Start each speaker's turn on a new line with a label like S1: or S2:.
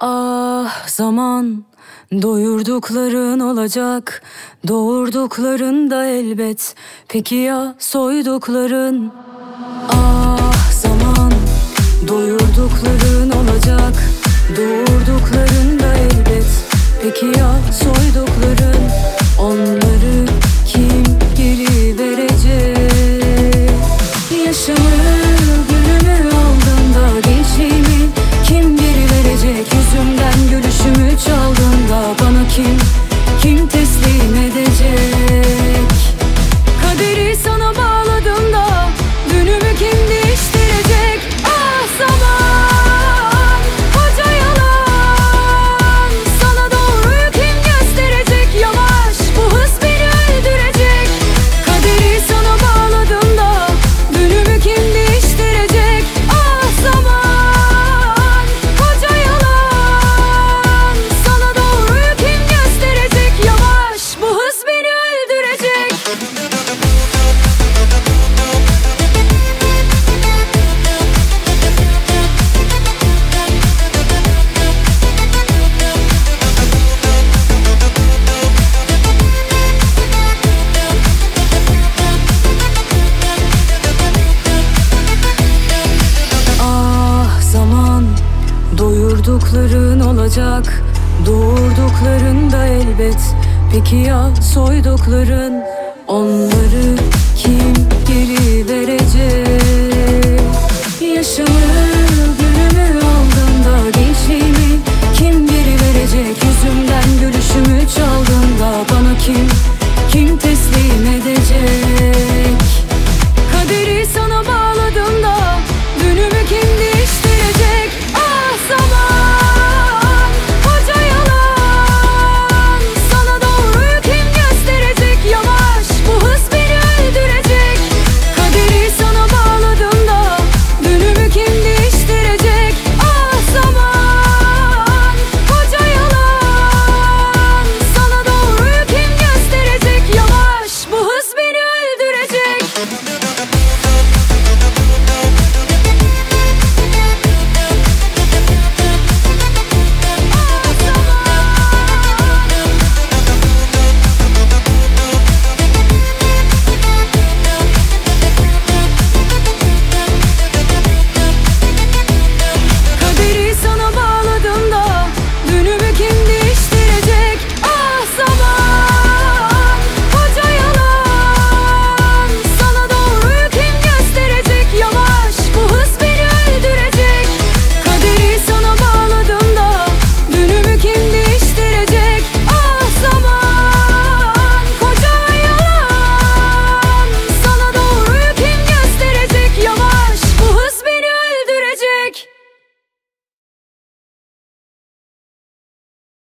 S1: Ah zaman doyurdukların olacak Doğurdukların da elbet. Peki ya soydukların? Ah zaman doyurdukların olacak Doğurdukların da elbet. Peki ya soydukların? Onları doyurdukların olacak Doğurdukların da elbet. Peki ya soydukların? Onları kim